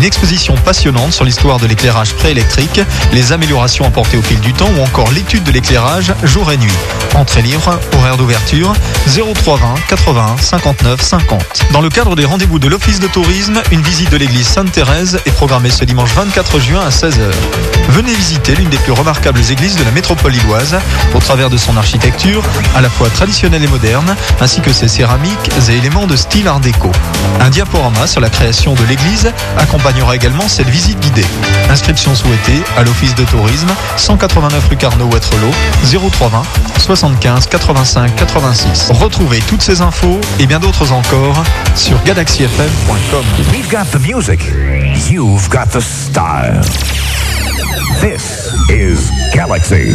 Une exposition passionnante sur l'histoire de l'éclairage préélectrique, les améliorations apportées au fil du temps ou encore l'étude de l'éclairage jour et nuit. Entrée libre, horaire d'ouverture 0320 81 59 50. Dans le cadre des rendez-vous de l'Office de tourisme, une visite de l'église Sainte-Thérèse est programmée ce dimanche 24 juin à 16h. Venez visiter l'une des plus remarquables églises de la métropole lilloise au travers de son architecture, à la fois traditionnelle et moderne, ainsi que ses céramiques et éléments de style art déco. Un diaporama sur la création de l'église accompagnera également cette visite guidée. Inscription souhaitée à l'Office de tourisme, 189 rue Carnot Waterloo, 0320 75 85 86. Retrouvez toutes ces infos et bien d'autres encore sur galaxyfm.com. We've got the music. You've got the style. This is Galaxy.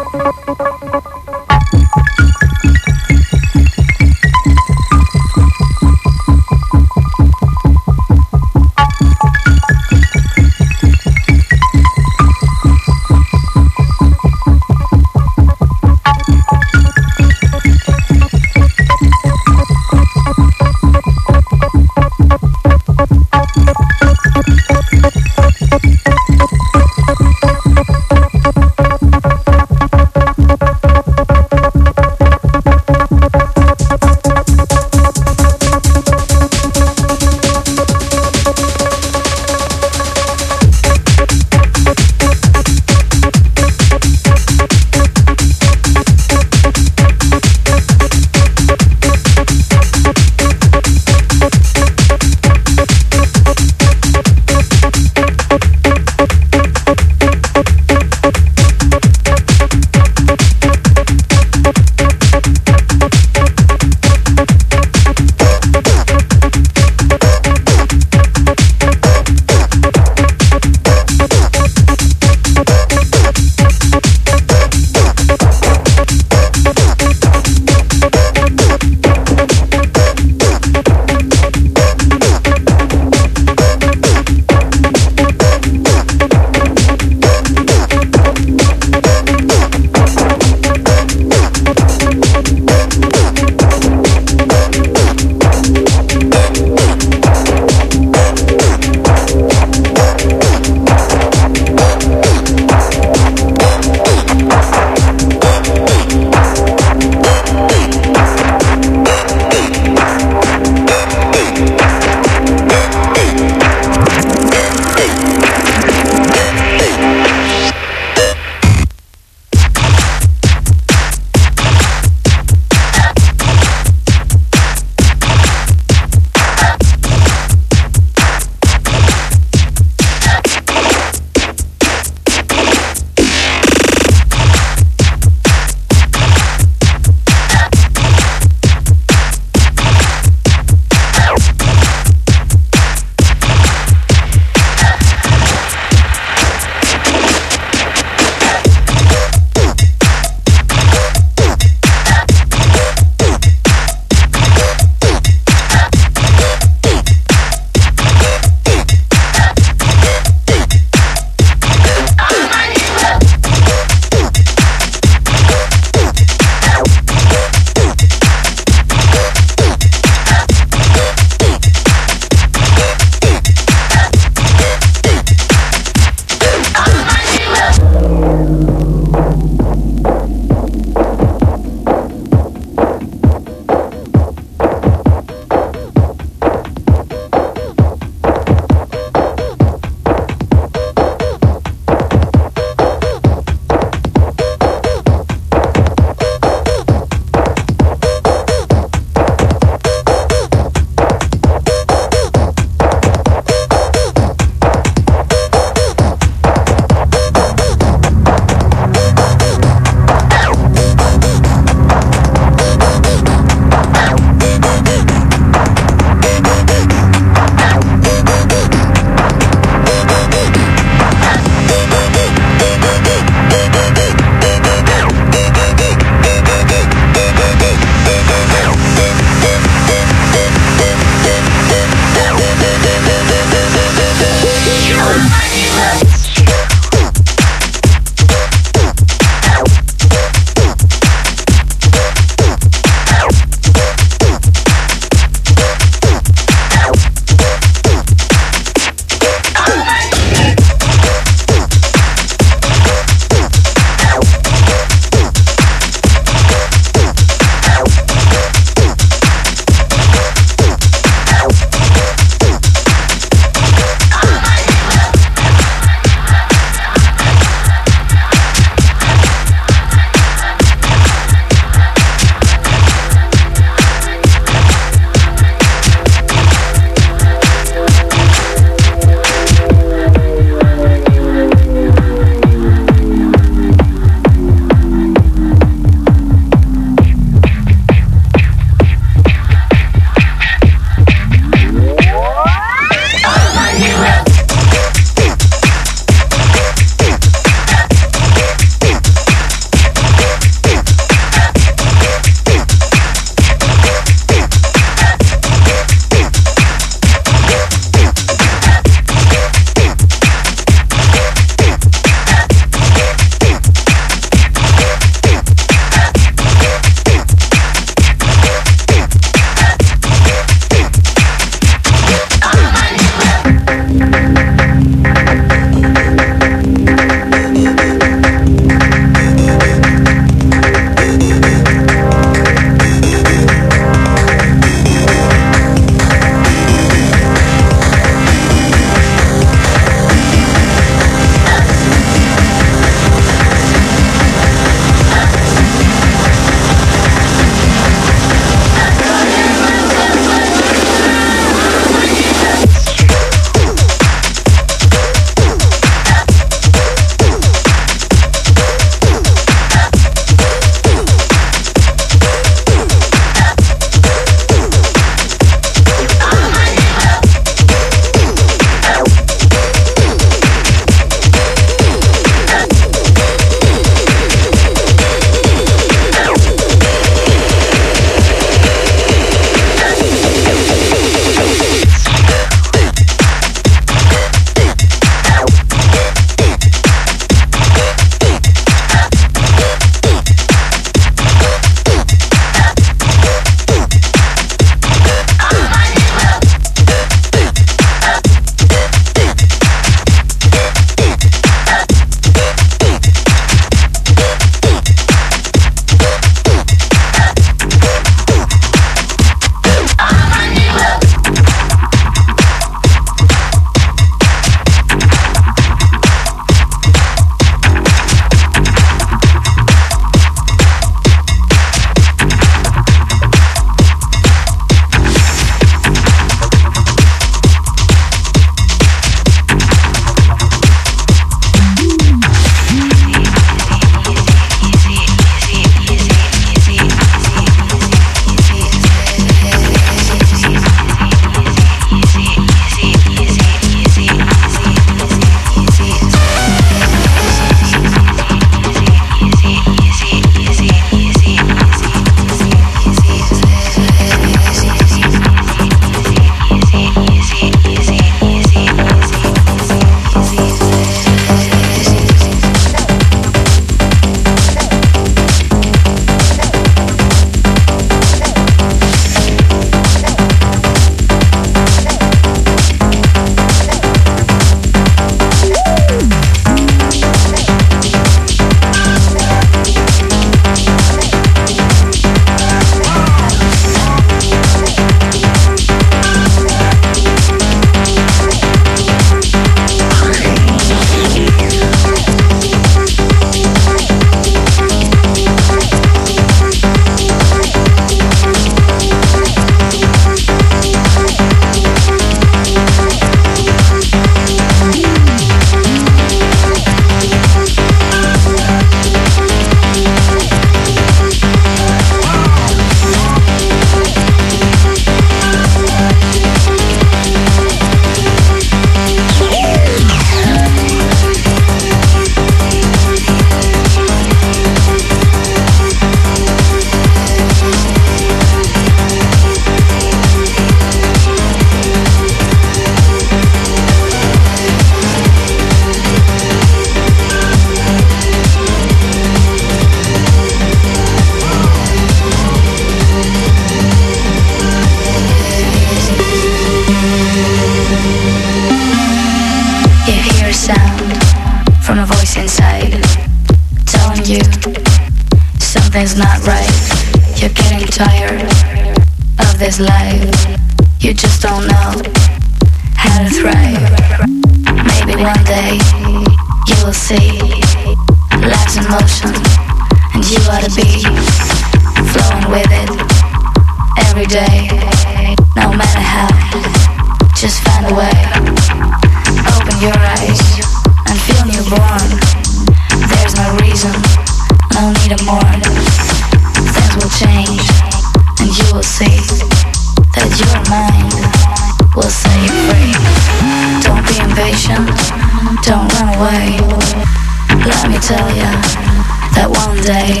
Day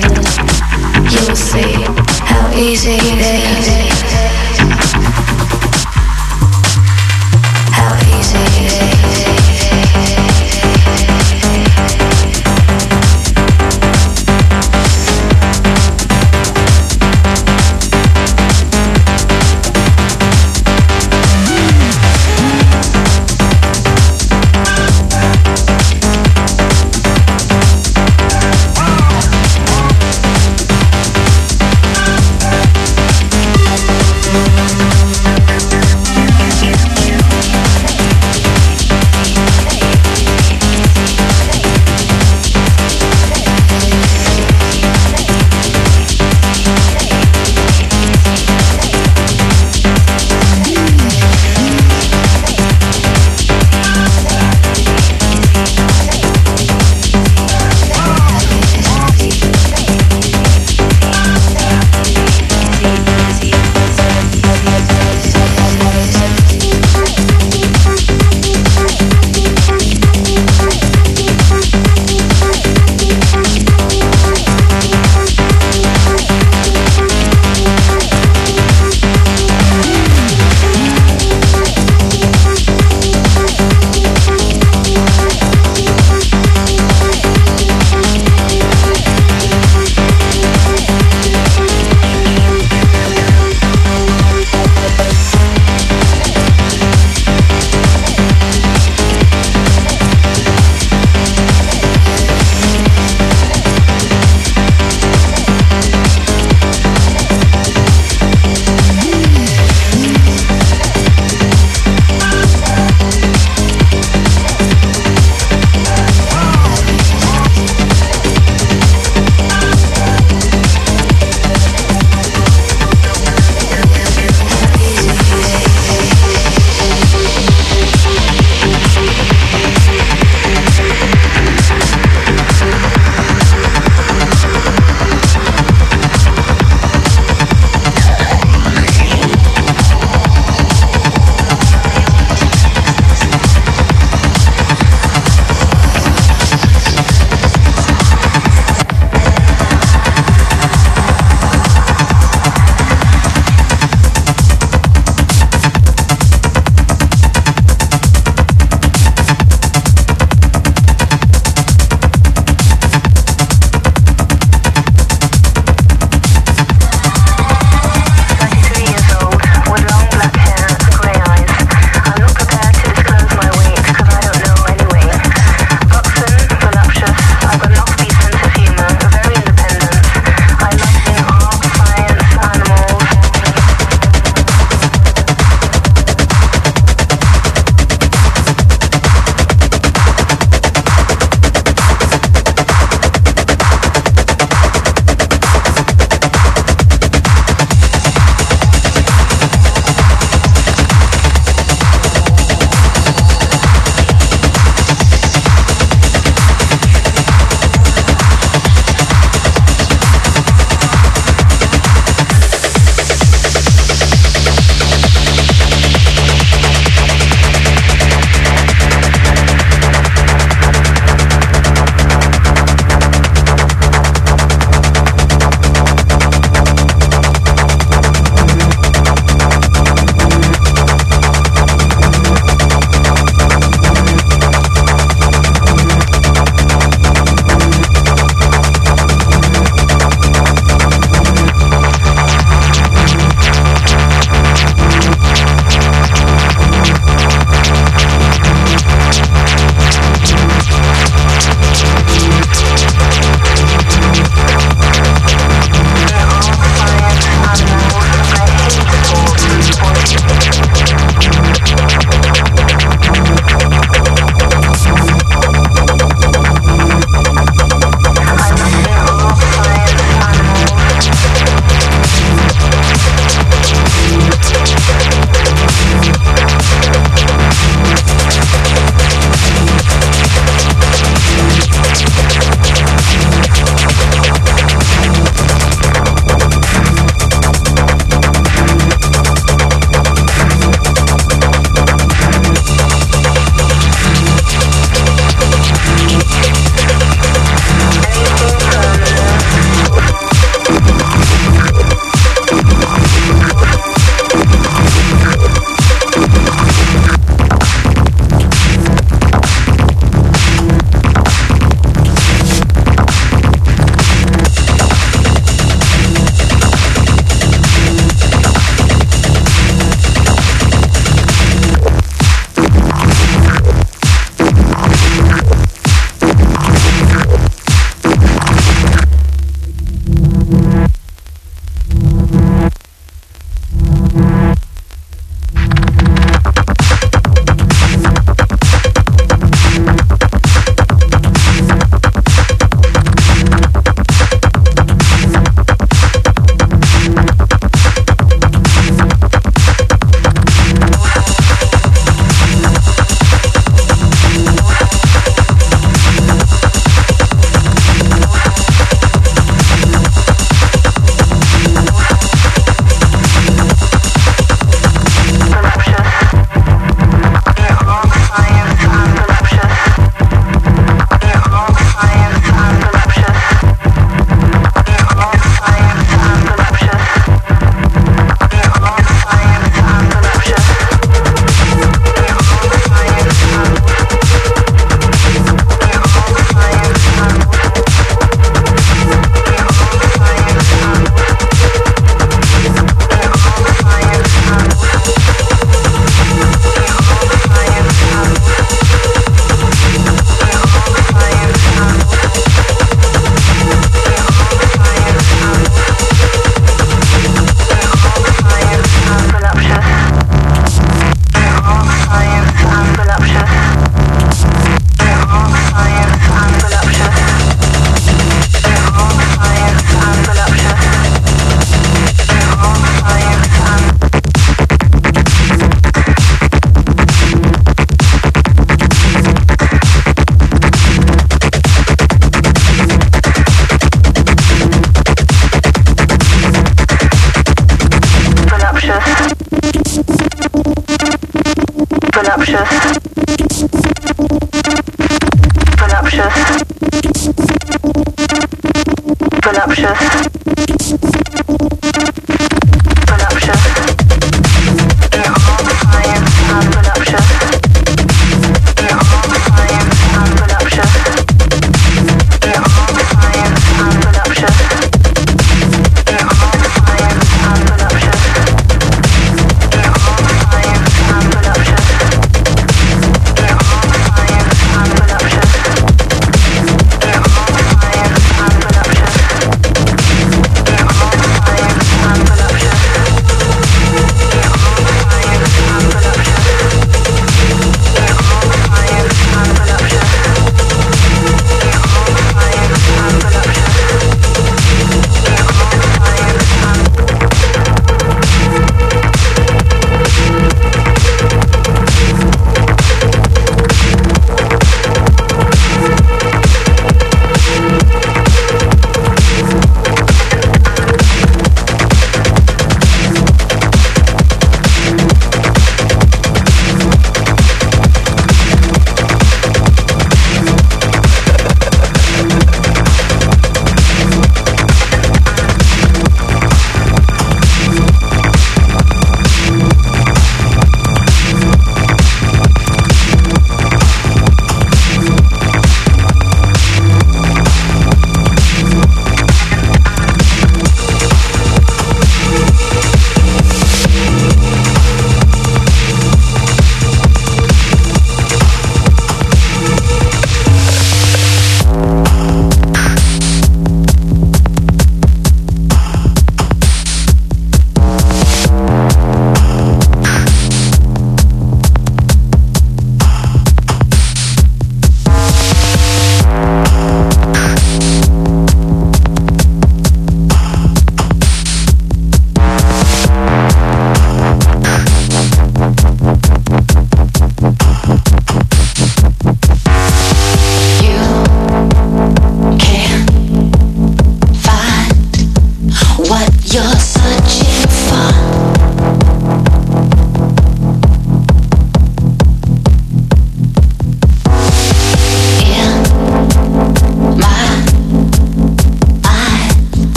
you will see how easy it is.